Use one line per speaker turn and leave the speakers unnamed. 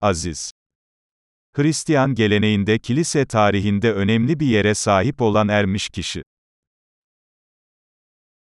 Aziz. Hristiyan geleneğinde kilise tarihinde önemli bir yere sahip olan ermiş kişi.